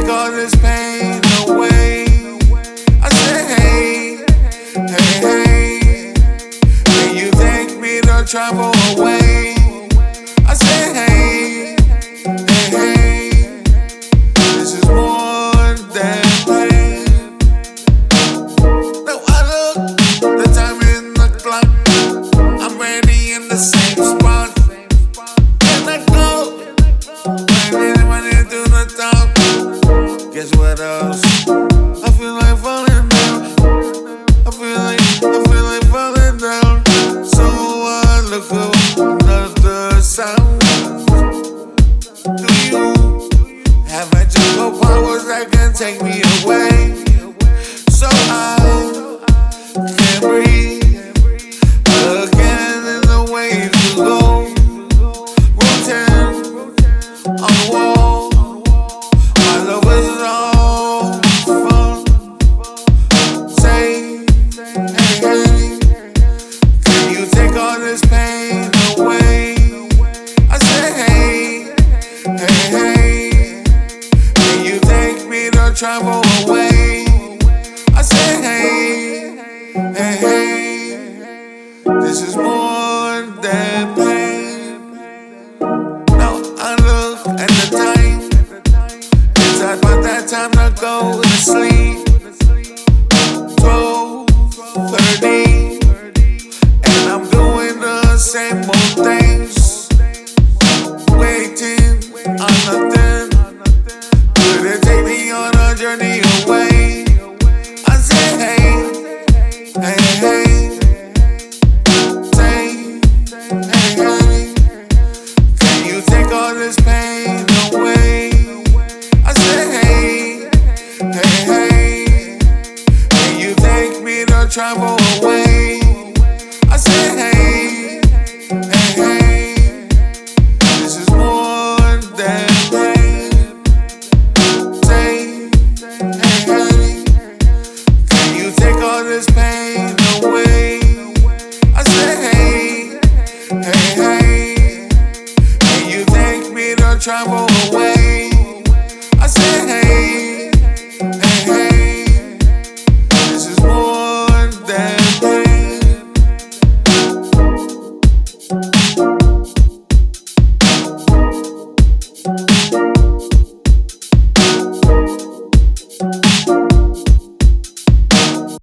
take all this pain away. I said, hey, hey, hey. When you take me to travel Guess what else? I feel like falling down. I feel like, I feel like falling down. So I look for another sound. Do you have magical powers that can take me away? All this pain away? I say, hey, hey, hey, can you take me to travel away? I say, hey, hey, hey, this is more than pain. Now I look at the time. It's about that time to go to sleep. Travel away. I said, hey, hey, hey, this is more than pain. Say, hey, hey, can you take all this pain away? I said, hey, hey, hey, can you take me to travel away?